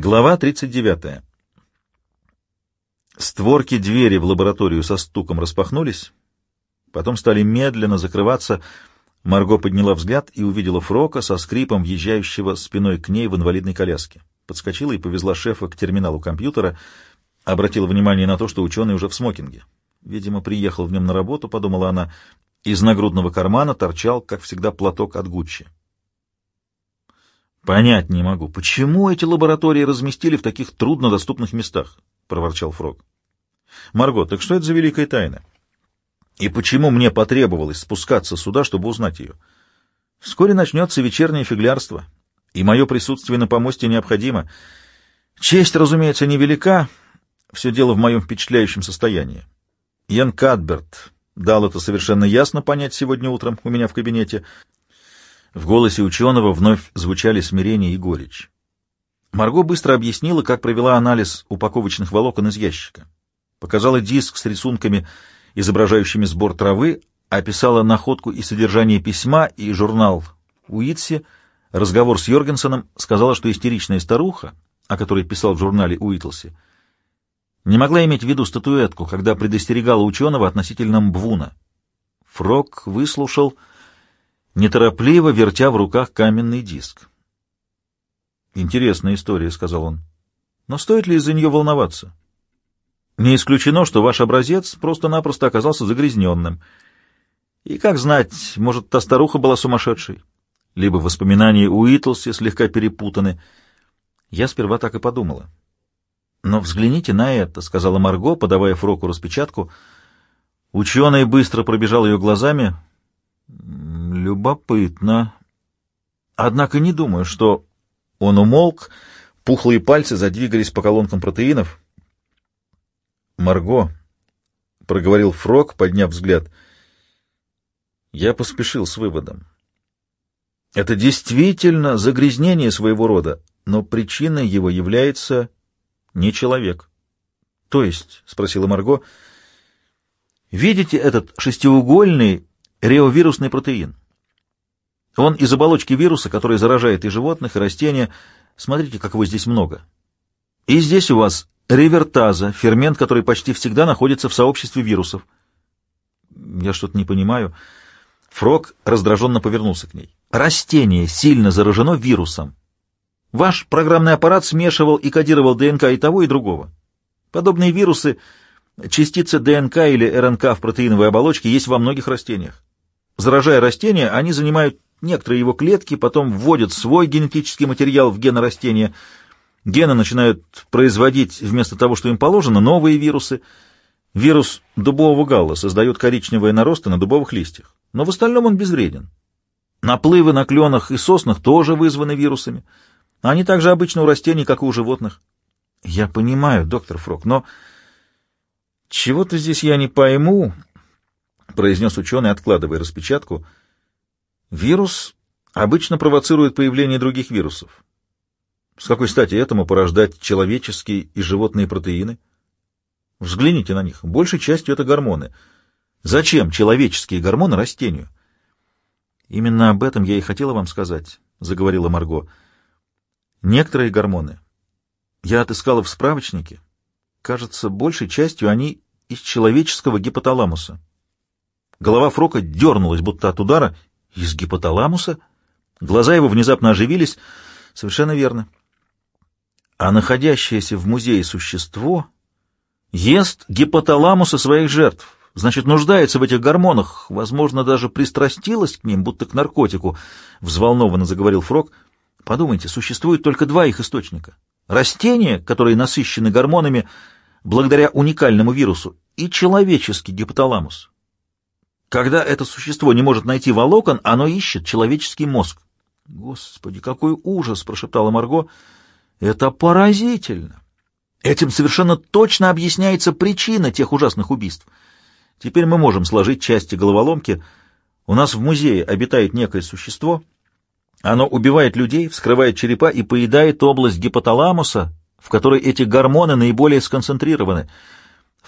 Глава 39. Створки двери в лабораторию со стуком распахнулись, потом стали медленно закрываться. Марго подняла взгляд и увидела Фрока со скрипом, въезжающего спиной к ней в инвалидной коляске. Подскочила и повезла шефа к терминалу компьютера, обратила внимание на то, что ученый уже в смокинге. Видимо, приехал в нем на работу, подумала она. Из нагрудного кармана торчал, как всегда, платок от Гуччи. Понять не могу, почему эти лаборатории разместили в таких труднодоступных местах, проворчал Фрог. Марго, так что это за великая тайна? И почему мне потребовалось спускаться сюда, чтобы узнать ее? Вскоре начнется вечернее фиглярство, и мое присутствие на помосте необходимо. Честь, разумеется, невелика, все дело в моем впечатляющем состоянии. Ян Кадберт дал это совершенно ясно понять сегодня утром у меня в кабинете. В голосе ученого вновь звучали смирение и горечь. Марго быстро объяснила, как провела анализ упаковочных волокон из ящика. Показала диск с рисунками, изображающими сбор травы, описала находку и содержание письма и журнал Уитси, разговор с Йоргенсеном, сказала, что истеричная старуха, о которой писал в журнале Уитлси, не могла иметь в виду статуэтку, когда предостерегала ученого относительно Мбвуна. Фрог выслушал неторопливо вертя в руках каменный диск. «Интересная история», — сказал он. «Но стоит ли из-за нее волноваться? Не исключено, что ваш образец просто-напросто оказался загрязненным. И, как знать, может, та старуха была сумасшедшей? Либо воспоминания Уитлси слегка перепутаны. Я сперва так и подумала. Но взгляните на это», — сказала Марго, подавая Фроку распечатку. Ученый быстро пробежал ее глазами — Любопытно. Однако не думаю, что он умолк, пухлые пальцы задвигались по колонкам протеинов. «Марго», — проговорил Фрог, подняв взгляд, — «я поспешил с выводом. Это действительно загрязнение своего рода, но причиной его является не человек». «То есть?» — спросила Марго. «Видите этот шестиугольный реовирусный протеин?» Он из оболочки вируса, который заражает и животных, и растения. Смотрите, как его здесь много. И здесь у вас ревертаза, фермент, который почти всегда находится в сообществе вирусов. Я что-то не понимаю. Фрог раздраженно повернулся к ней. Растение сильно заражено вирусом. Ваш программный аппарат смешивал и кодировал ДНК и того, и другого. Подобные вирусы, частицы ДНК или РНК в протеиновой оболочке есть во многих растениях. Заражая растения, они занимают Некоторые его клетки потом вводят свой генетический материал в гены растения. Гены начинают производить, вместо того, что им положено, новые вирусы. Вирус дубового галла создает коричневые наросты на дубовых листьях, но в остальном он безвреден. Наплывы на кленах и соснах тоже вызваны вирусами. Они также обычно у растений, как и у животных. Я понимаю, доктор Фрок, но чего-то здесь я не пойму, произнес ученый, откладывая распечатку — Вирус обычно провоцирует появление других вирусов. С какой стати этому порождать человеческие и животные протеины? Взгляните на них. Большей частью это гормоны. Зачем человеческие гормоны растению? Именно об этом я и хотела вам сказать, заговорила Марго. Некоторые гормоны я отыскала в справочнике. Кажется, большей частью они из человеческого гипоталамуса. Голова Фрока дернулась, будто от удара, из гипоталамуса? Глаза его внезапно оживились. Совершенно верно. А находящееся в музее существо ест гипоталамуса своих жертв. Значит, нуждается в этих гормонах, возможно, даже пристрастилась к ним, будто к наркотику, — взволнованно заговорил Фрог. Подумайте, существует только два их источника. Растения, которые насыщены гормонами благодаря уникальному вирусу, и человеческий гипоталамус. Когда это существо не может найти волокон, оно ищет человеческий мозг. «Господи, какой ужас!» — прошептала Марго. «Это поразительно! Этим совершенно точно объясняется причина тех ужасных убийств. Теперь мы можем сложить части головоломки. У нас в музее обитает некое существо. Оно убивает людей, вскрывает черепа и поедает область гипоталамуса, в которой эти гормоны наиболее сконцентрированы».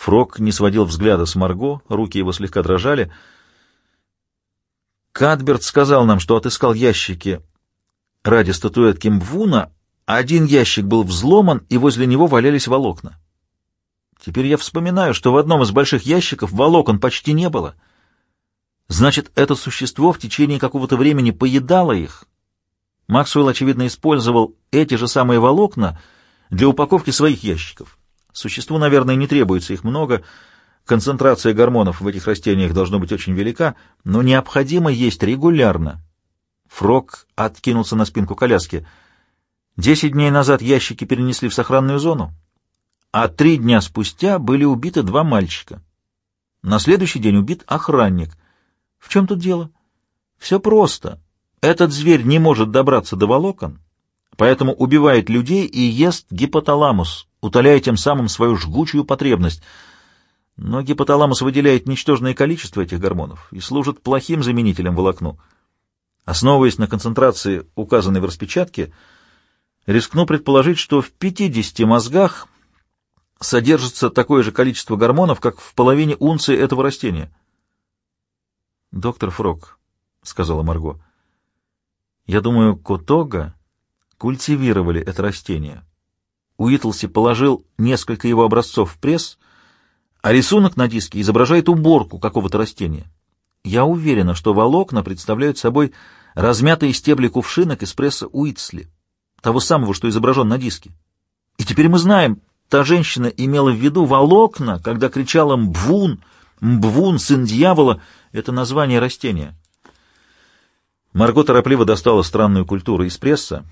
Фрог не сводил взгляда с Марго, руки его слегка дрожали. Кадберт сказал нам, что отыскал ящики ради статуэтки Мвуна, Один ящик был взломан, и возле него валялись волокна. Теперь я вспоминаю, что в одном из больших ящиков волокон почти не было. Значит, это существо в течение какого-то времени поедало их. Максуэлл, очевидно, использовал эти же самые волокна для упаковки своих ящиков. Существу, наверное, не требуется их много, концентрация гормонов в этих растениях должна быть очень велика, но необходимо есть регулярно. Фрог откинулся на спинку коляски — Десять дней назад ящики перенесли в сохранную зону, а три дня спустя были убиты два мальчика. На следующий день убит охранник. В чем тут дело? Все просто. Этот зверь не может добраться до волокон, поэтому убивает людей и ест гипоталамус, утоляя тем самым свою жгучую потребность. Но гипоталамус выделяет ничтожное количество этих гормонов и служит плохим заменителем волокну. Основываясь на концентрации, указанной в распечатке, Рискну предположить, что в 50 мозгах содержится такое же количество гормонов, как в половине унции этого растения. «Доктор Фрог», — сказала Марго, — «я думаю, Котога культивировали это растение. Уитлси положил несколько его образцов в пресс, а рисунок на диске изображает уборку какого-то растения. Я уверена, что волокна представляют собой размятые стебли кувшинок из пресса Уитсли того самого, что изображен на диске. И теперь мы знаем, та женщина имела в виду волокна, когда кричала «Мбвун», «Мбвун», «Сын дьявола» — это название растения. Марго торопливо достала странную культуру из пресса.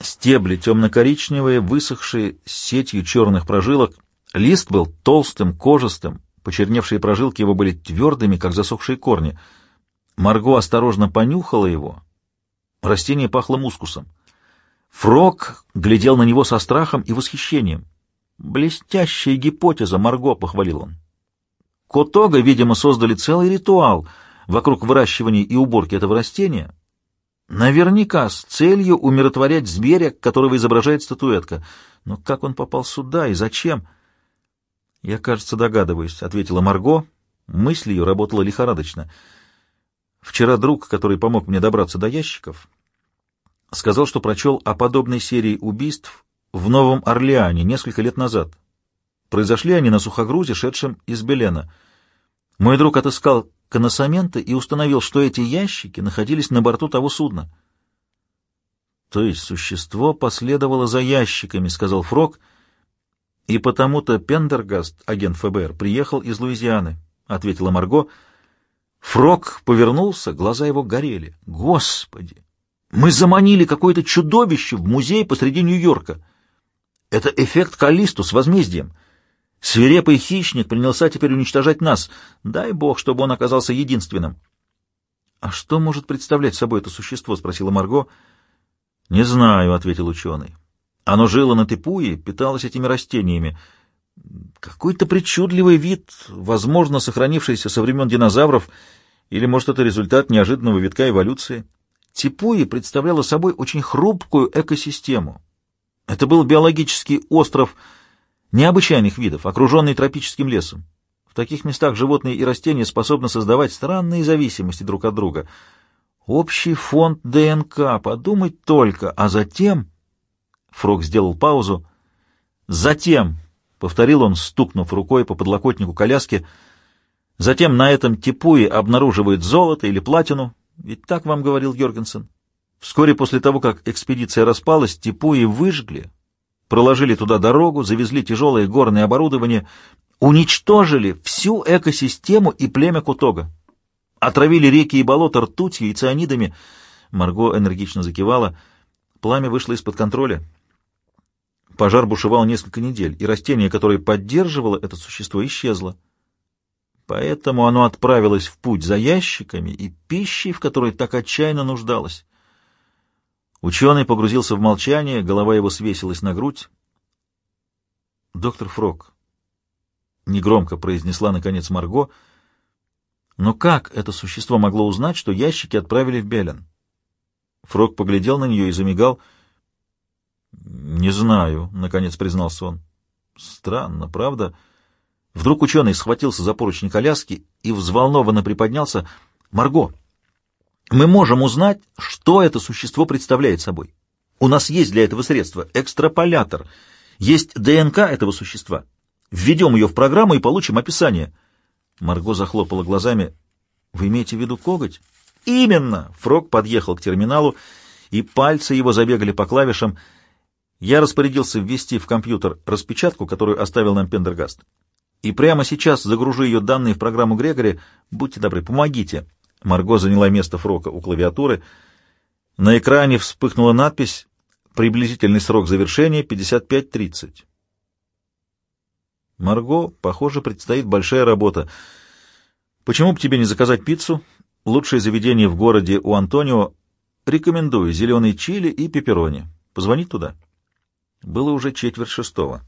Стебли темно-коричневые, высохшие, с сетью черных прожилок. Лист был толстым, кожистым, почерневшие прожилки его были твердыми, как засохшие корни. Марго осторожно понюхала его. Растение пахло мускусом. Фрог глядел на него со страхом и восхищением. «Блестящая гипотеза, Марго!» — похвалил он. Котога, видимо, создали целый ритуал вокруг выращивания и уборки этого растения, наверняка с целью умиротворять зверя, которого изображает статуэтка. Но как он попал сюда и зачем? «Я, кажется, догадываюсь», — ответила Марго. Мысль ее работала лихорадочно. «Вчера друг, который помог мне добраться до ящиков, сказал, что прочел о подобной серии убийств в Новом Орлеане несколько лет назад. Произошли они на сухогрузе, шедшем из Белена. Мой друг отыскал коносаменты и установил, что эти ящики находились на борту того судна. То есть существо последовало за ящиками, сказал Фрог, и потому-то Пендергаст, агент ФБР, приехал из Луизианы, ответила Марго. Фрог повернулся, глаза его горели. Господи! Мы заманили какое-то чудовище в музей посреди Нью-Йорка. Это эффект Каллисту с возмездием. Свирепый хищник принялся теперь уничтожать нас. Дай бог, чтобы он оказался единственным. — А что может представлять собой это существо? — спросила Марго. — Не знаю, — ответил ученый. Оно жило на Тепуе, питалось этими растениями. Какой-то причудливый вид, возможно, сохранившийся со времен динозавров, или, может, это результат неожиданного витка эволюции. Типуи представляла собой очень хрупкую экосистему. Это был биологический остров необычайных видов, окруженный тропическим лесом. В таких местах животные и растения способны создавать странные зависимости друг от друга. Общий фонд ДНК, подумать только, а затем... Фрог сделал паузу. «Затем», — повторил он, стукнув рукой по подлокотнику коляски, — «затем на этом типуе обнаруживают золото или платину, ведь так вам говорил Йоргенсен. Вскоре после того, как экспедиция распалась, Типуи выжгли, проложили туда дорогу, завезли тяжелое горное оборудование, уничтожили всю экосистему и племя Кутога. Отравили реки и болота ртутью и цианидами. Марго энергично закивала. Пламя вышло из-под контроля. Пожар бушевал несколько недель, и растение, которое поддерживало это существо, исчезло. Поэтому оно отправилось в путь за ящиками и пищей, в которой так отчаянно нуждалось. Ученый погрузился в молчание, голова его свесилась на грудь. «Доктор Фрог», — негромко произнесла, наконец, Марго, — «но как это существо могло узнать, что ящики отправили в Белен?» Фрог поглядел на нее и замигал. «Не знаю», — наконец признался он. «Странно, правда?» Вдруг ученый схватился за поручни коляски и взволнованно приподнялся. «Марго, мы можем узнать, что это существо представляет собой. У нас есть для этого средство — экстраполятор. Есть ДНК этого существа. Введем ее в программу и получим описание. Марго захлопала глазами. Вы имеете в виду коготь? Именно! Фрог подъехал к терминалу, и пальцы его забегали по клавишам. Я распорядился ввести в компьютер распечатку, которую оставил нам Пендергаст. И прямо сейчас загружу ее данные в программу Грегори. Будьте добры, помогите. Марго заняла место Фрока у клавиатуры. На экране вспыхнула надпись «Приблизительный срок завершения 55.30». Марго, похоже, предстоит большая работа. Почему бы тебе не заказать пиццу? Лучшее заведение в городе у Антонио. Рекомендую зеленый чили и пепперони. Позвонить туда. Было уже четверть шестого.